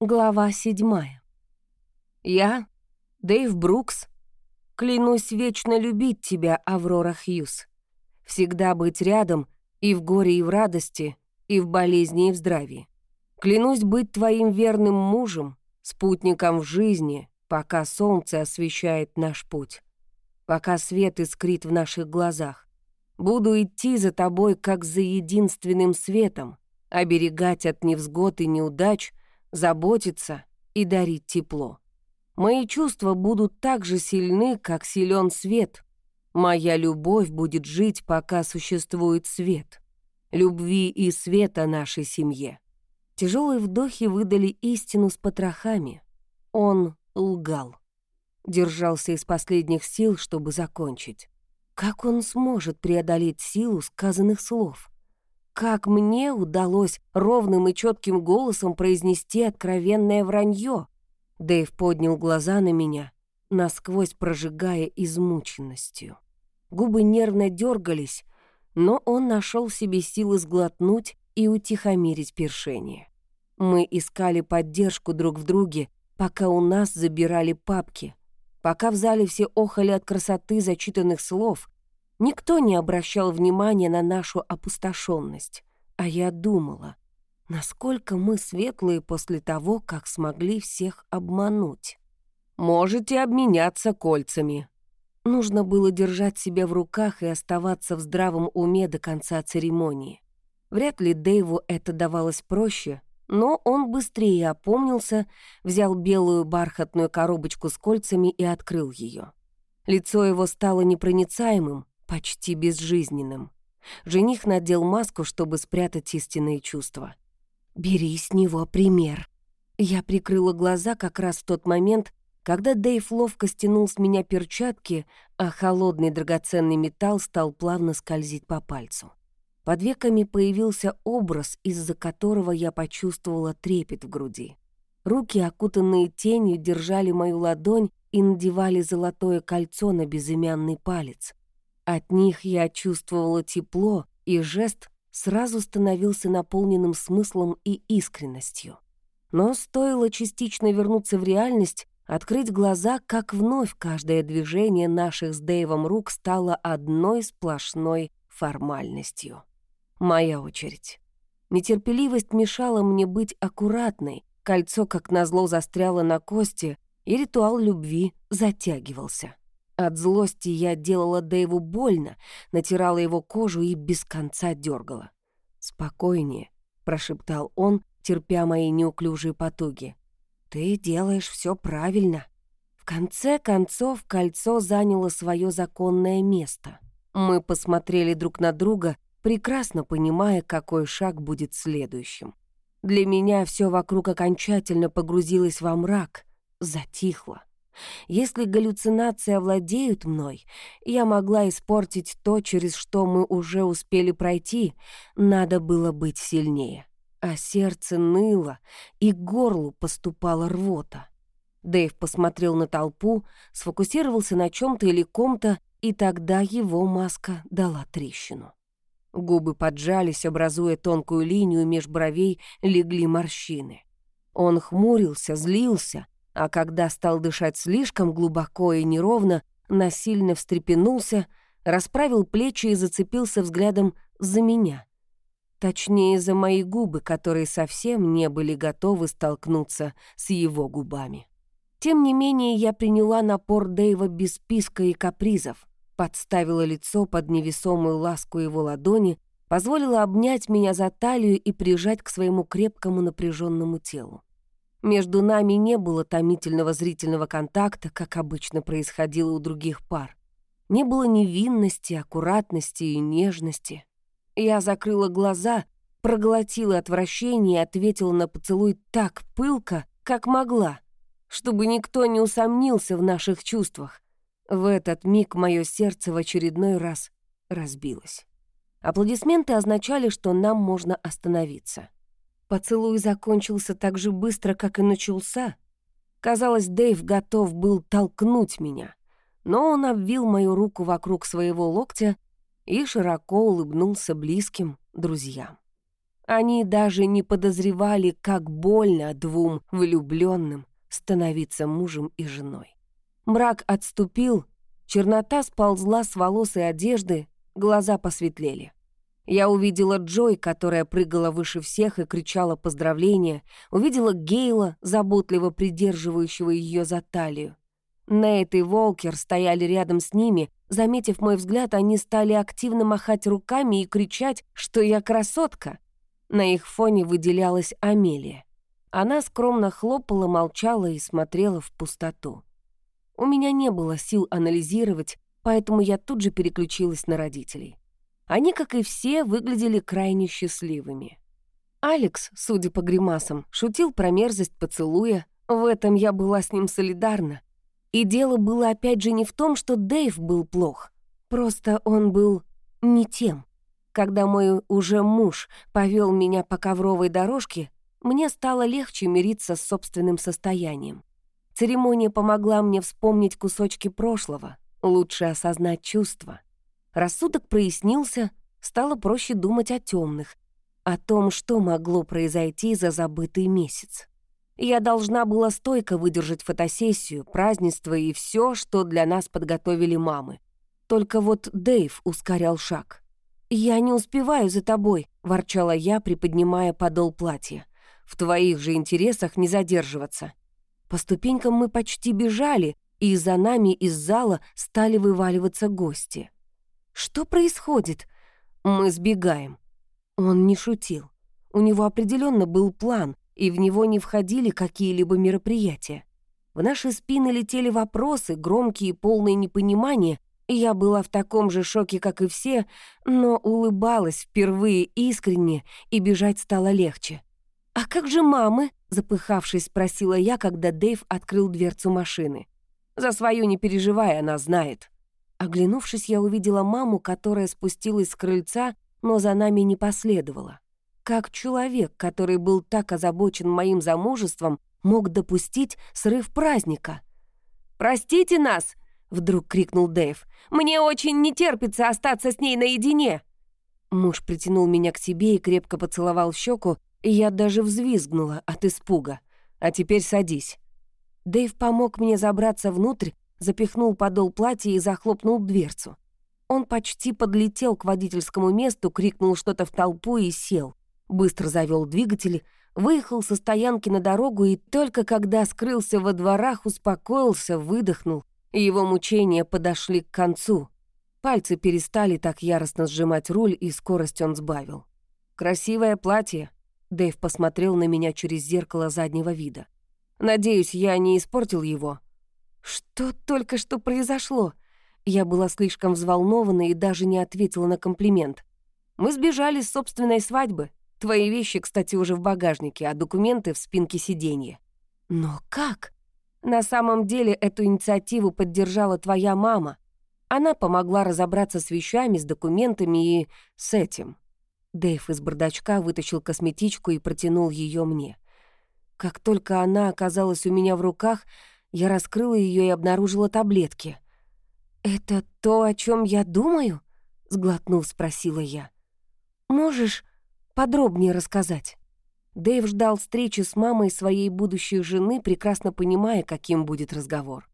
Глава седьмая. Я, Дэйв Брукс, клянусь вечно любить тебя, Аврора Хьюз. Всегда быть рядом и в горе, и в радости, и в болезни, и в здравии. Клянусь быть твоим верным мужем, спутником в жизни, пока солнце освещает наш путь, пока свет искрит в наших глазах. Буду идти за тобой, как за единственным светом, оберегать от невзгод и неудач — заботиться и дарить тепло. Мои чувства будут так же сильны, как силен свет. Моя любовь будет жить, пока существует свет. Любви и света нашей семье. Тяжелые вдохи выдали истину с потрохами. Он лгал. Держался из последних сил, чтобы закончить. Как он сможет преодолеть силу сказанных слов? Как мне удалось ровным и четким голосом произнести откровенное вранье? Дэйв поднял глаза на меня, насквозь прожигая измученностью. Губы нервно дергались, но он нашел в себе силы сглотнуть и утихомирить першение. Мы искали поддержку друг в друге, пока у нас забирали папки, пока в зале все охали от красоты зачитанных слов, Никто не обращал внимания на нашу опустошенность, а я думала, насколько мы светлые после того, как смогли всех обмануть. «Можете обменяться кольцами». Нужно было держать себя в руках и оставаться в здравом уме до конца церемонии. Вряд ли Дэйву это давалось проще, но он быстрее опомнился, взял белую бархатную коробочку с кольцами и открыл ее. Лицо его стало непроницаемым, почти безжизненным. Жених надел маску, чтобы спрятать истинные чувства. «Бери с него пример». Я прикрыла глаза как раз в тот момент, когда Дэйв ловко стянул с меня перчатки, а холодный драгоценный металл стал плавно скользить по пальцу. Под веками появился образ, из-за которого я почувствовала трепет в груди. Руки, окутанные тенью, держали мою ладонь и надевали золотое кольцо на безымянный палец. От них я чувствовала тепло, и жест сразу становился наполненным смыслом и искренностью. Но стоило частично вернуться в реальность, открыть глаза, как вновь каждое движение наших с Дэйвом рук стало одной сплошной формальностью. Моя очередь. Нетерпеливость мешала мне быть аккуратной, кольцо, как назло, застряло на кости, и ритуал любви затягивался. От злости я делала Дэйву больно, натирала его кожу и без конца дергала. «Спокойнее», — прошептал он, терпя мои неуклюжие потуги. «Ты делаешь все правильно». В конце концов кольцо заняло свое законное место. Мы посмотрели друг на друга, прекрасно понимая, какой шаг будет следующим. Для меня все вокруг окончательно погрузилось во мрак, затихло. Если галлюцинации овладеют мной, я могла испортить то, через что мы уже успели пройти, надо было быть сильнее. А сердце ныло, и горлу поступала рвота. Дэйв посмотрел на толпу, сфокусировался на чем то или ком-то, и тогда его маска дала трещину. Губы поджались, образуя тонкую линию меж бровей, легли морщины. Он хмурился, злился — а когда стал дышать слишком глубоко и неровно, насильно встрепенулся, расправил плечи и зацепился взглядом за меня. Точнее, за мои губы, которые совсем не были готовы столкнуться с его губами. Тем не менее, я приняла напор Дэйва без писка и капризов, подставила лицо под невесомую ласку его ладони, позволила обнять меня за талию и прижать к своему крепкому напряженному телу. Между нами не было томительного зрительного контакта, как обычно происходило у других пар. Не было невинности, аккуратности и нежности. Я закрыла глаза, проглотила отвращение и ответила на поцелуй так пылко, как могла, чтобы никто не усомнился в наших чувствах. В этот миг мое сердце в очередной раз разбилось. Аплодисменты означали, что нам можно остановиться. Поцелуй закончился так же быстро, как и начался. Казалось, Дэйв готов был толкнуть меня, но он обвил мою руку вокруг своего локтя и широко улыбнулся близким друзьям. Они даже не подозревали, как больно двум влюбленным становиться мужем и женой. Мрак отступил, чернота сползла с волос и одежды, глаза посветлели. Я увидела Джой, которая прыгала выше всех и кричала поздравления, увидела Гейла, заботливо придерживающего ее за талию. Нейт и Волкер стояли рядом с ними. Заметив мой взгляд, они стали активно махать руками и кричать, что я красотка. На их фоне выделялась Амелия. Она скромно хлопала, молчала и смотрела в пустоту. У меня не было сил анализировать, поэтому я тут же переключилась на родителей. Они, как и все, выглядели крайне счастливыми. Алекс, судя по гримасам, шутил про мерзость поцелуя. В этом я была с ним солидарна. И дело было опять же не в том, что Дэйв был плох. Просто он был не тем. Когда мой уже муж повел меня по ковровой дорожке, мне стало легче мириться с собственным состоянием. Церемония помогла мне вспомнить кусочки прошлого, лучше осознать чувства. Рассудок прояснился, стало проще думать о темных, о том, что могло произойти за забытый месяц. Я должна была стойко выдержать фотосессию, празднество и все, что для нас подготовили мамы. Только вот Дэйв ускорял шаг. «Я не успеваю за тобой», — ворчала я, приподнимая подол платья. «В твоих же интересах не задерживаться». По ступенькам мы почти бежали, и за нами из зала стали вываливаться гости. Что происходит? Мы сбегаем. Он не шутил. У него определенно был план, и в него не входили какие-либо мероприятия. В наши спины летели вопросы, громкие полные непонимания, я была в таком же шоке, как и все, но улыбалась впервые искренне, и бежать стало легче. «А как же мамы?» — запыхавшись, спросила я, когда Дэйв открыл дверцу машины. «За свою не переживай, она знает». Оглянувшись, я увидела маму, которая спустилась с крыльца, но за нами не последовала. Как человек, который был так озабочен моим замужеством, мог допустить срыв праздника? «Простите нас!» — вдруг крикнул Дэйв. «Мне очень не терпится остаться с ней наедине!» Муж притянул меня к себе и крепко поцеловал щеку, и я даже взвизгнула от испуга. «А теперь садись». Дэйв помог мне забраться внутрь, запихнул подол платья и захлопнул дверцу. Он почти подлетел к водительскому месту, крикнул что-то в толпу и сел. Быстро завел двигатель, выехал со стоянки на дорогу и только когда скрылся во дворах, успокоился, выдохнул. Его мучения подошли к концу. Пальцы перестали так яростно сжимать руль, и скорость он сбавил. «Красивое платье», — Дэйв посмотрел на меня через зеркало заднего вида. «Надеюсь, я не испортил его?» «Что только что произошло?» Я была слишком взволнована и даже не ответила на комплимент. «Мы сбежали с собственной свадьбы. Твои вещи, кстати, уже в багажнике, а документы в спинке сиденья». «Но как?» «На самом деле эту инициативу поддержала твоя мама. Она помогла разобраться с вещами, с документами и с этим». Дэйв из бардачка вытащил косметичку и протянул ее мне. Как только она оказалась у меня в руках, я раскрыла ее и обнаружила таблетки. «Это то, о чем я думаю?» — сглотнув, спросила я. «Можешь подробнее рассказать?» Дэйв ждал встречи с мамой своей будущей жены, прекрасно понимая, каким будет разговор.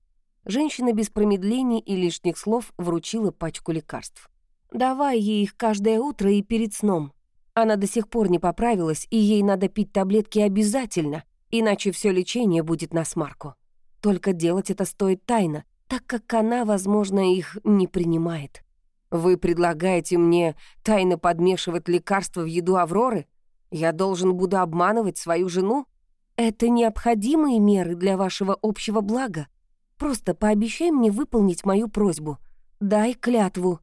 Женщина без промедлений и лишних слов вручила пачку лекарств. «Давай ей их каждое утро и перед сном. Она до сих пор не поправилась, и ей надо пить таблетки обязательно, иначе все лечение будет на смарку». Только делать это стоит тайно, так как она, возможно, их не принимает. Вы предлагаете мне тайно подмешивать лекарства в еду Авроры? Я должен буду обманывать свою жену? Это необходимые меры для вашего общего блага. Просто пообещай мне выполнить мою просьбу. Дай клятву».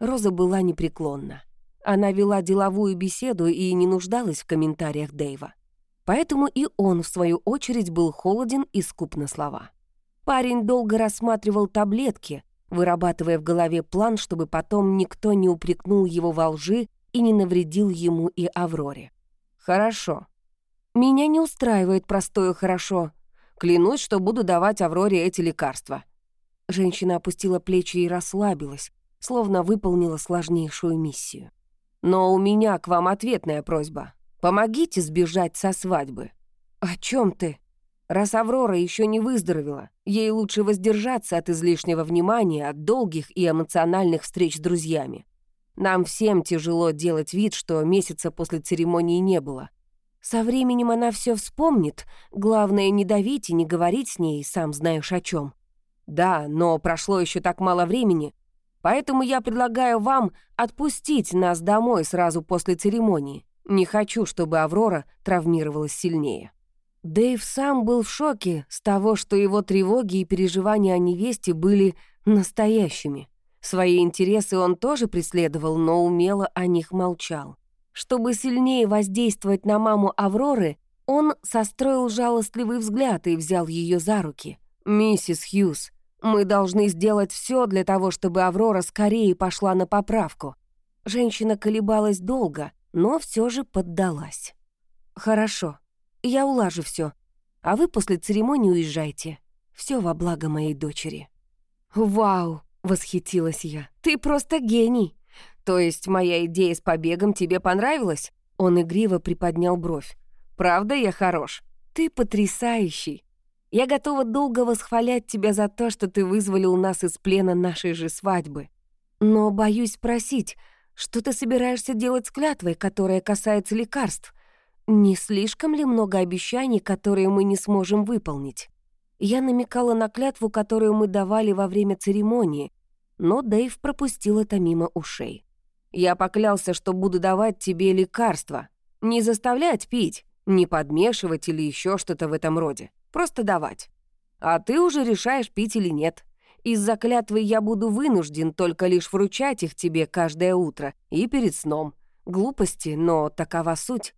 Роза была непреклонна. Она вела деловую беседу и не нуждалась в комментариях Дэйва. Поэтому и он, в свою очередь, был холоден и скуп на слова. Парень долго рассматривал таблетки, вырабатывая в голове план, чтобы потом никто не упрекнул его во лжи и не навредил ему и Авроре. «Хорошо. Меня не устраивает простое «хорошо». Клянусь, что буду давать Авроре эти лекарства». Женщина опустила плечи и расслабилась, словно выполнила сложнейшую миссию. «Но у меня к вам ответная просьба. Помогите сбежать со свадьбы». «О чем ты?» Раз Аврора еще не выздоровела, ей лучше воздержаться от излишнего внимания, от долгих и эмоциональных встреч с друзьями. Нам всем тяжело делать вид, что месяца после церемонии не было. Со временем она все вспомнит, главное не давить и не говорить с ней, сам знаешь о чем. Да, но прошло еще так мало времени, поэтому я предлагаю вам отпустить нас домой сразу после церемонии. Не хочу, чтобы Аврора травмировалась сильнее. Дэйв сам был в шоке с того, что его тревоги и переживания о невесте были настоящими. Свои интересы он тоже преследовал, но умело о них молчал. Чтобы сильнее воздействовать на маму Авроры, он состроил жалостливый взгляд и взял ее за руки. «Миссис Хьюз, мы должны сделать все для того, чтобы Аврора скорее пошла на поправку». Женщина колебалась долго, но все же поддалась. «Хорошо», я улажу все, а вы после церемонии уезжайте. Все во благо моей дочери». «Вау!» — восхитилась я. «Ты просто гений! То есть моя идея с побегом тебе понравилась?» Он игриво приподнял бровь. «Правда я хорош? Ты потрясающий! Я готова долго восхвалять тебя за то, что ты вызволил нас из плена нашей же свадьбы. Но боюсь спросить, что ты собираешься делать с клятвой, которая касается лекарств? Не слишком ли много обещаний, которые мы не сможем выполнить? Я намекала на клятву, которую мы давали во время церемонии, но Дэйв пропустил это мимо ушей. Я поклялся, что буду давать тебе лекарства. Не заставлять пить, не подмешивать или еще что-то в этом роде. Просто давать. А ты уже решаешь, пить или нет. Из-за клятвы я буду вынужден только лишь вручать их тебе каждое утро и перед сном. Глупости, но такова суть.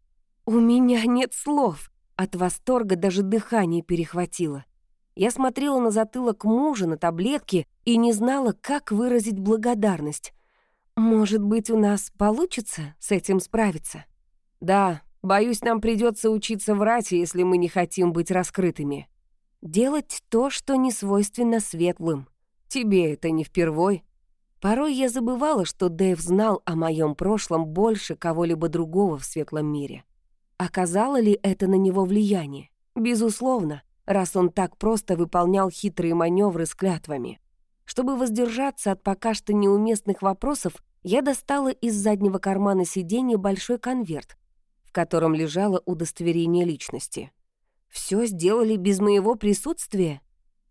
«У меня нет слов!» От восторга даже дыхание перехватило. Я смотрела на затылок мужа, на таблетки и не знала, как выразить благодарность. «Может быть, у нас получится с этим справиться?» «Да, боюсь, нам придется учиться врать, если мы не хотим быть раскрытыми. Делать то, что не свойственно светлым. Тебе это не впервой». Порой я забывала, что Дэйв знал о моем прошлом больше кого-либо другого в светлом мире. Оказало ли это на него влияние? Безусловно, раз он так просто выполнял хитрые маневры с клятвами. Чтобы воздержаться от пока что неуместных вопросов, я достала из заднего кармана сиденья большой конверт, в котором лежало удостоверение личности. Все сделали без моего присутствия?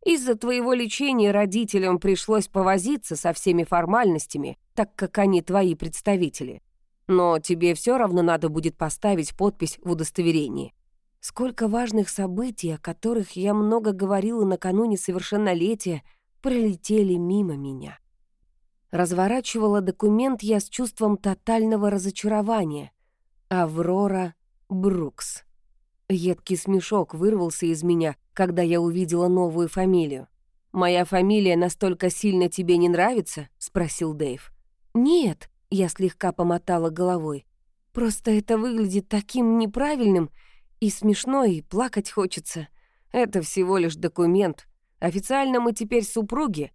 Из-за твоего лечения родителям пришлось повозиться со всеми формальностями, так как они твои представители. Но тебе все равно надо будет поставить подпись в удостоверении. Сколько важных событий, о которых я много говорила накануне совершеннолетия, пролетели мимо меня. Разворачивала документ я с чувством тотального разочарования. Аврора Брукс. Едкий смешок вырвался из меня, когда я увидела новую фамилию. «Моя фамилия настолько сильно тебе не нравится?» — спросил Дэйв. «Нет», я слегка помотала головой. «Просто это выглядит таким неправильным и смешно, и плакать хочется. Это всего лишь документ. Официально мы теперь супруги,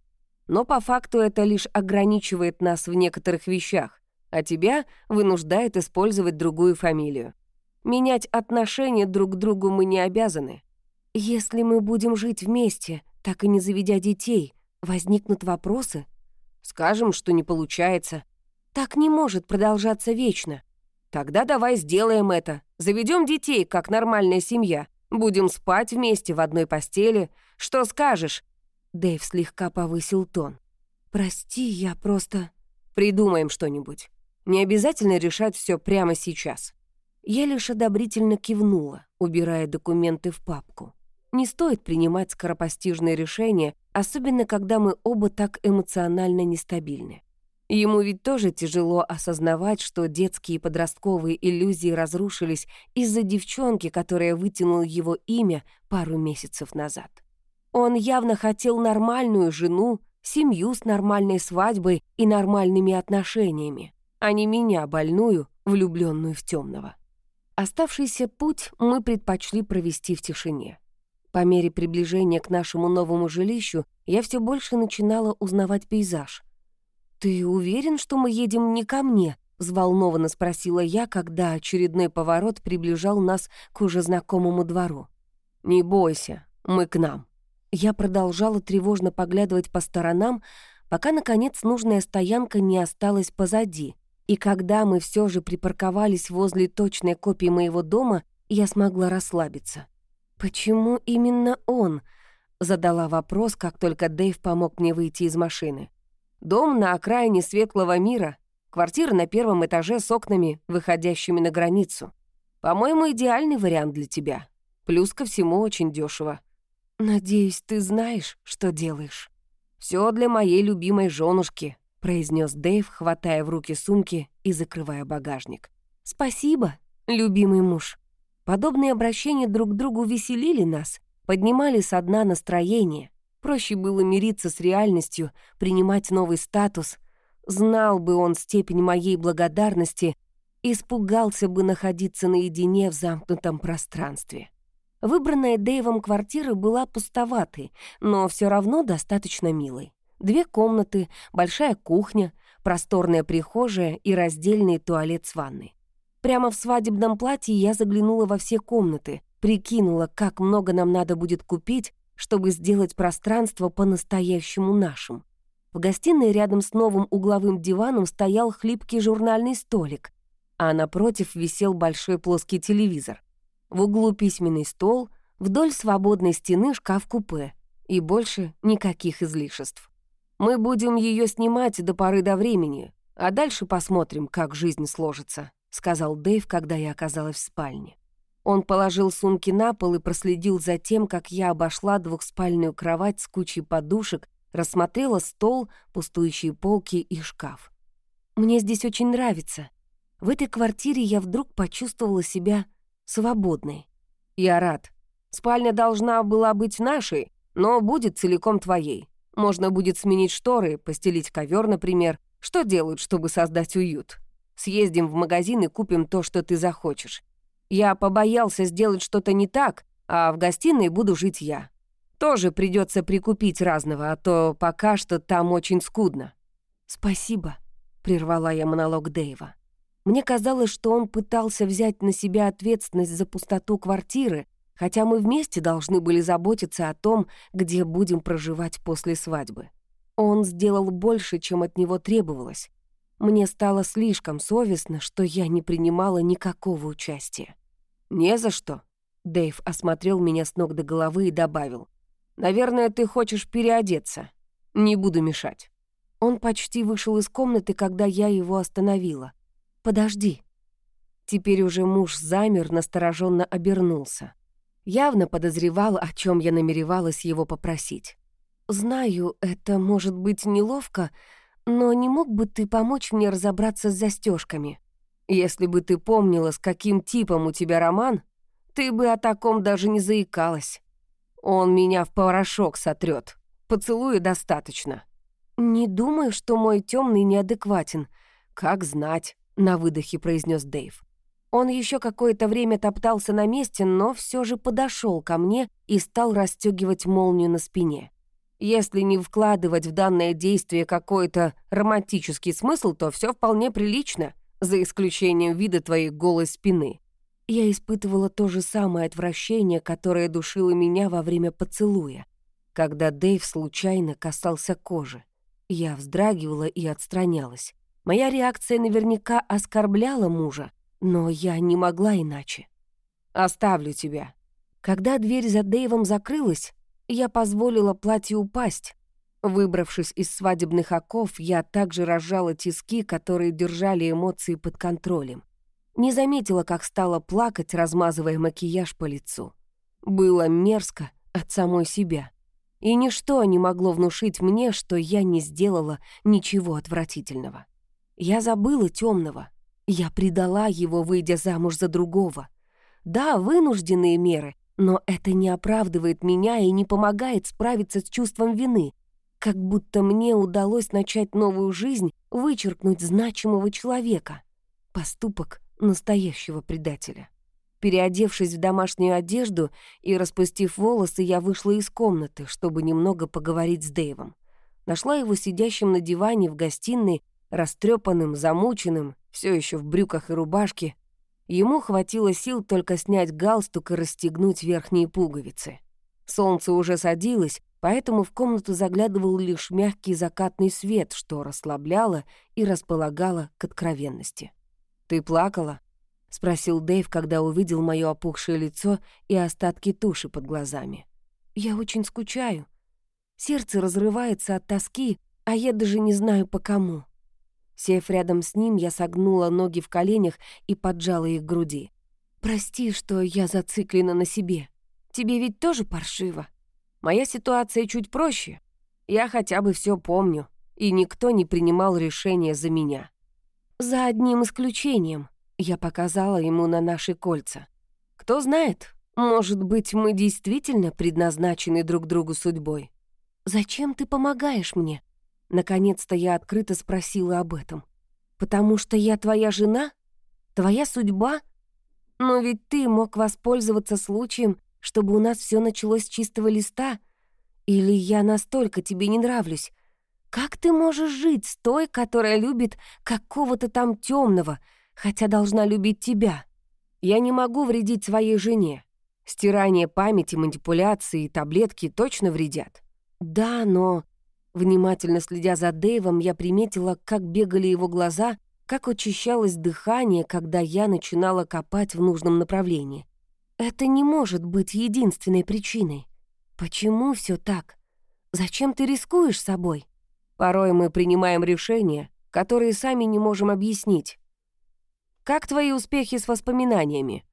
но по факту это лишь ограничивает нас в некоторых вещах, а тебя вынуждает использовать другую фамилию. Менять отношения друг к другу мы не обязаны. Если мы будем жить вместе, так и не заведя детей, возникнут вопросы? Скажем, что не получается. Так не может продолжаться вечно. Тогда давай сделаем это. Заведем детей, как нормальная семья. Будем спать вместе в одной постели. Что скажешь?» Дэйв слегка повысил тон. «Прости, я просто...» «Придумаем что-нибудь. Не обязательно решать все прямо сейчас». Я лишь одобрительно кивнула, убирая документы в папку. Не стоит принимать скоропостижные решения, особенно когда мы оба так эмоционально нестабильны. Ему ведь тоже тяжело осознавать, что детские и подростковые иллюзии разрушились из-за девчонки, которая вытянула его имя пару месяцев назад. Он явно хотел нормальную жену, семью с нормальной свадьбой и нормальными отношениями, а не меня, больную, влюбленную в темного. Оставшийся путь мы предпочли провести в тишине. По мере приближения к нашему новому жилищу я все больше начинала узнавать пейзаж — «Ты уверен, что мы едем не ко мне?» — взволнованно спросила я, когда очередной поворот приближал нас к уже знакомому двору. «Не бойся, мы к нам». Я продолжала тревожно поглядывать по сторонам, пока, наконец, нужная стоянка не осталась позади. И когда мы все же припарковались возле точной копии моего дома, я смогла расслабиться. «Почему именно он?» — задала вопрос, как только Дэйв помог мне выйти из машины. «Дом на окраине светлого мира, квартира на первом этаже с окнами, выходящими на границу. По-моему, идеальный вариант для тебя. Плюс ко всему очень дешево. «Надеюсь, ты знаешь, что делаешь». Все для моей любимой женушки», — произнес Дэйв, хватая в руки сумки и закрывая багажник. «Спасибо, любимый муж». Подобные обращения друг к другу веселили нас, поднимали со дна настроение. Проще было мириться с реальностью, принимать новый статус. Знал бы он степень моей благодарности, испугался бы находиться наедине в замкнутом пространстве. Выбранная Дэйвом квартира была пустоватой, но все равно достаточно милой. Две комнаты, большая кухня, просторная прихожая и раздельный туалет с ванной. Прямо в свадебном платье я заглянула во все комнаты, прикинула, как много нам надо будет купить, чтобы сделать пространство по-настоящему нашим. В гостиной рядом с новым угловым диваном стоял хлипкий журнальный столик, а напротив висел большой плоский телевизор. В углу письменный стол, вдоль свободной стены шкаф-купе. И больше никаких излишеств. Мы будем ее снимать до поры до времени, а дальше посмотрим, как жизнь сложится», — сказал Дэйв, когда я оказалась в спальне. Он положил сумки на пол и проследил за тем, как я обошла двухспальную кровать с кучей подушек, рассмотрела стол, пустующие полки и шкаф. «Мне здесь очень нравится. В этой квартире я вдруг почувствовала себя свободной. Я рад. Спальня должна была быть нашей, но будет целиком твоей. Можно будет сменить шторы, постелить ковер, например. Что делают, чтобы создать уют? Съездим в магазин и купим то, что ты захочешь. Я побоялся сделать что-то не так, а в гостиной буду жить я. Тоже придется прикупить разного, а то пока что там очень скудно». «Спасибо», — прервала я монолог Дэйва. Мне казалось, что он пытался взять на себя ответственность за пустоту квартиры, хотя мы вместе должны были заботиться о том, где будем проживать после свадьбы. Он сделал больше, чем от него требовалось. Мне стало слишком совестно, что я не принимала никакого участия. «Не за что», — Дэйв осмотрел меня с ног до головы и добавил. «Наверное, ты хочешь переодеться. Не буду мешать». Он почти вышел из комнаты, когда я его остановила. «Подожди». Теперь уже муж замер, настороженно обернулся. Явно подозревал, о чем я намеревалась его попросить. «Знаю, это может быть неловко, но не мог бы ты помочь мне разобраться с застежками? Если бы ты помнила, с каким типом у тебя роман, ты бы о таком даже не заикалась. Он меня в порошок сотрет. Поцелуя достаточно». «Не думаю, что мой темный неадекватен. Как знать на выдохе произнес Дэйв. Он еще какое-то время топтался на месте, но все же подошел ко мне и стал расстегивать молнию на спине. Если не вкладывать в данное действие какой-то романтический смысл, то все вполне прилично, за исключением вида твоей голой спины. Я испытывала то же самое отвращение, которое душило меня во время поцелуя, когда Дэйв случайно касался кожи. Я вздрагивала и отстранялась. Моя реакция наверняка оскорбляла мужа, но я не могла иначе. «Оставлю тебя». Когда дверь за Дэйвом закрылась, я позволила платью упасть. Выбравшись из свадебных оков, я также разжала тиски, которые держали эмоции под контролем. Не заметила, как стала плакать, размазывая макияж по лицу. Было мерзко от самой себя. И ничто не могло внушить мне, что я не сделала ничего отвратительного. Я забыла темного. Я предала его, выйдя замуж за другого. Да, вынужденные меры, но это не оправдывает меня и не помогает справиться с чувством вины. Как будто мне удалось начать новую жизнь, вычеркнуть значимого человека. Поступок настоящего предателя. Переодевшись в домашнюю одежду и распустив волосы, я вышла из комнаты, чтобы немного поговорить с Дэйвом. Нашла его сидящим на диване в гостиной растрепанным, замученным все еще в брюках и рубашке. Ему хватило сил только снять галстук и расстегнуть верхние пуговицы. Солнце уже садилось, поэтому в комнату заглядывал лишь мягкий закатный свет, что расслабляло и располагало к откровенности. «Ты плакала?» — спросил Дэйв, когда увидел моё опухшее лицо и остатки туши под глазами. «Я очень скучаю. Сердце разрывается от тоски, а я даже не знаю по кому». Сев рядом с ним, я согнула ноги в коленях и поджала их к груди. «Прости, что я зациклена на себе. Тебе ведь тоже паршиво? Моя ситуация чуть проще. Я хотя бы все помню, и никто не принимал решения за меня. За одним исключением. Я показала ему на наши кольца. Кто знает, может быть, мы действительно предназначены друг другу судьбой. Зачем ты помогаешь мне? Наконец-то я открыто спросила об этом. Потому что я твоя жена? Твоя судьба? Но ведь ты мог воспользоваться случаем чтобы у нас все началось с чистого листа? Или я настолько тебе не нравлюсь? Как ты можешь жить с той, которая любит какого-то там темного, хотя должна любить тебя? Я не могу вредить своей жене. Стирание памяти, манипуляции и таблетки точно вредят. Да, но... Внимательно следя за Дэйвом, я приметила, как бегали его глаза, как очищалось дыхание, когда я начинала копать в нужном направлении. Это не может быть единственной причиной. Почему все так? Зачем ты рискуешь собой? Порой мы принимаем решения, которые сами не можем объяснить. Как твои успехи с воспоминаниями?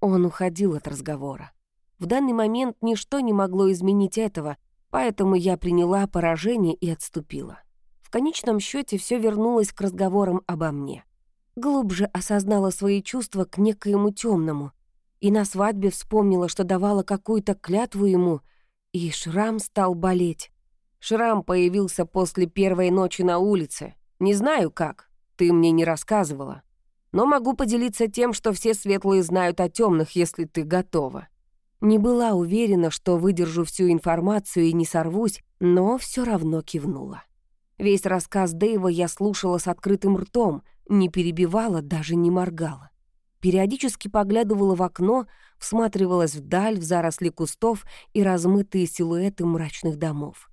Он уходил от разговора. В данный момент ничто не могло изменить этого, поэтому я приняла поражение и отступила. В конечном счете все вернулось к разговорам обо мне. Глубже осознала свои чувства к некоему темному, и на свадьбе вспомнила, что давала какую-то клятву ему, и шрам стал болеть. Шрам появился после первой ночи на улице. Не знаю как, ты мне не рассказывала. Но могу поделиться тем, что все светлые знают о темных, если ты готова. Не была уверена, что выдержу всю информацию и не сорвусь, но все равно кивнула. Весь рассказ Дэйва я слушала с открытым ртом, не перебивала, даже не моргала периодически поглядывала в окно, всматривалась вдаль, в заросли кустов и размытые силуэты мрачных домов.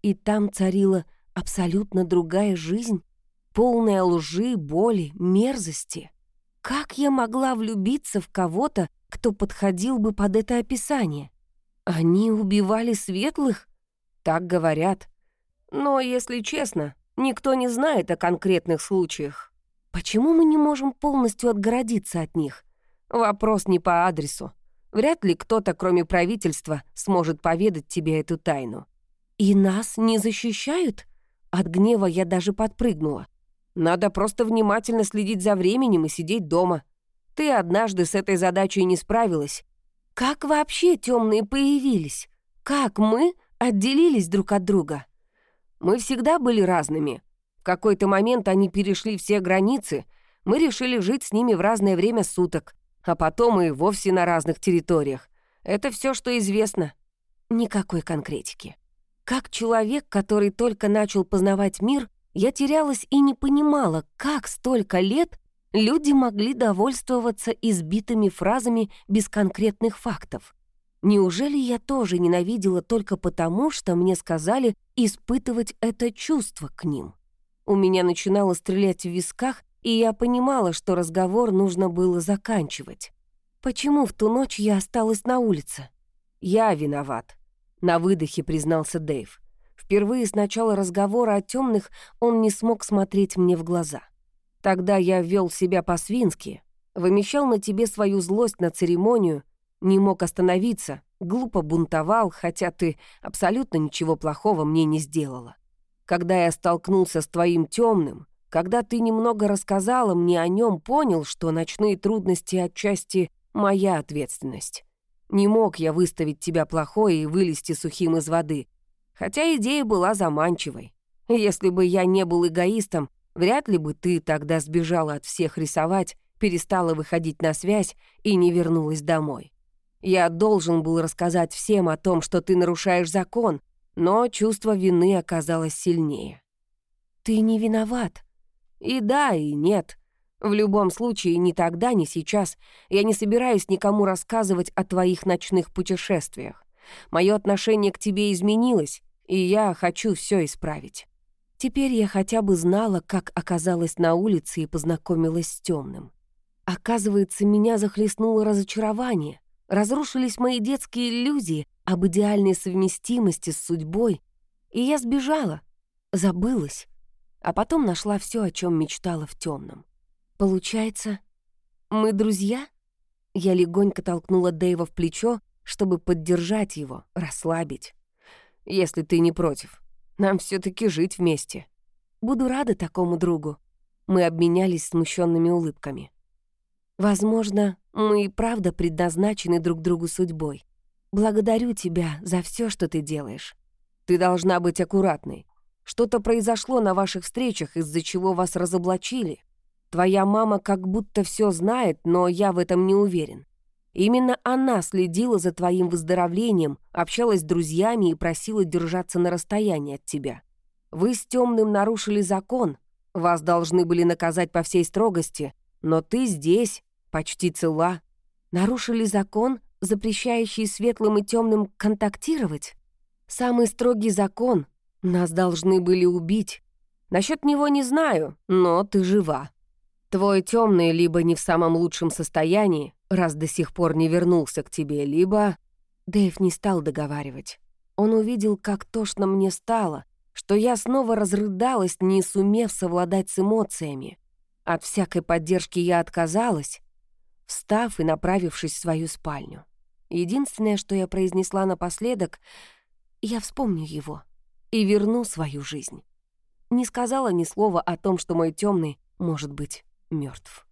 И там царила абсолютно другая жизнь, полная лжи, боли, мерзости. Как я могла влюбиться в кого-то, кто подходил бы под это описание? Они убивали светлых? Так говорят. Но, если честно, никто не знает о конкретных случаях. Почему мы не можем полностью отгородиться от них? Вопрос не по адресу. Вряд ли кто-то, кроме правительства, сможет поведать тебе эту тайну. И нас не защищают? От гнева я даже подпрыгнула. Надо просто внимательно следить за временем и сидеть дома. Ты однажды с этой задачей не справилась. Как вообще темные появились? Как мы отделились друг от друга? Мы всегда были разными, какой-то момент они перешли все границы, мы решили жить с ними в разное время суток, а потом и вовсе на разных территориях. Это все, что известно. Никакой конкретики. Как человек, который только начал познавать мир, я терялась и не понимала, как столько лет люди могли довольствоваться избитыми фразами без конкретных фактов. Неужели я тоже ненавидела только потому, что мне сказали испытывать это чувство к ним? У меня начинало стрелять в висках, и я понимала, что разговор нужно было заканчивать. Почему в ту ночь я осталась на улице? Я виноват. На выдохе признался Дэйв. Впервые с начала разговора о темных он не смог смотреть мне в глаза. Тогда я вел себя по-свински, вымещал на тебе свою злость на церемонию, не мог остановиться, глупо бунтовал, хотя ты абсолютно ничего плохого мне не сделала. Когда я столкнулся с твоим темным, когда ты немного рассказала мне о нем, понял, что ночные трудности отчасти моя ответственность. Не мог я выставить тебя плохой и вылезти сухим из воды, хотя идея была заманчивой. Если бы я не был эгоистом, вряд ли бы ты тогда сбежала от всех рисовать, перестала выходить на связь и не вернулась домой. Я должен был рассказать всем о том, что ты нарушаешь закон, но чувство вины оказалось сильнее. «Ты не виноват». «И да, и нет. В любом случае, ни тогда, ни сейчас я не собираюсь никому рассказывать о твоих ночных путешествиях. Мое отношение к тебе изменилось, и я хочу все исправить. Теперь я хотя бы знала, как оказалась на улице и познакомилась с темным. Оказывается, меня захлестнуло разочарование. Разрушились мои детские иллюзии об идеальной совместимости с судьбой, и я сбежала, забылась, а потом нашла все, о чем мечтала в темном. Получается, мы друзья? Я легонько толкнула Дэйва в плечо, чтобы поддержать его, расслабить. Если ты не против. Нам все таки жить вместе. Буду рада такому другу. Мы обменялись смущенными улыбками. Возможно, мы и правда предназначены друг другу судьбой. Благодарю тебя за все, что ты делаешь. Ты должна быть аккуратной. Что-то произошло на ваших встречах, из-за чего вас разоблачили. Твоя мама как будто все знает, но я в этом не уверен. Именно она следила за твоим выздоровлением, общалась с друзьями и просила держаться на расстоянии от тебя. Вы с темным нарушили закон, вас должны были наказать по всей строгости, но ты здесь, почти цела. Нарушили закон, запрещающий светлым и темным контактировать? Самый строгий закон. Нас должны были убить. Насчет него не знаю, но ты жива. Твой темный либо не в самом лучшем состоянии, раз до сих пор не вернулся к тебе, либо...» Дэйв не стал договаривать. Он увидел, как тошно мне стало, что я снова разрыдалась, не сумев совладать с эмоциями. От всякой поддержки я отказалась, встав и направившись в свою спальню. Единственное, что я произнесла напоследок, я вспомню его и верну свою жизнь. Не сказала ни слова о том, что мой темный может быть мертв.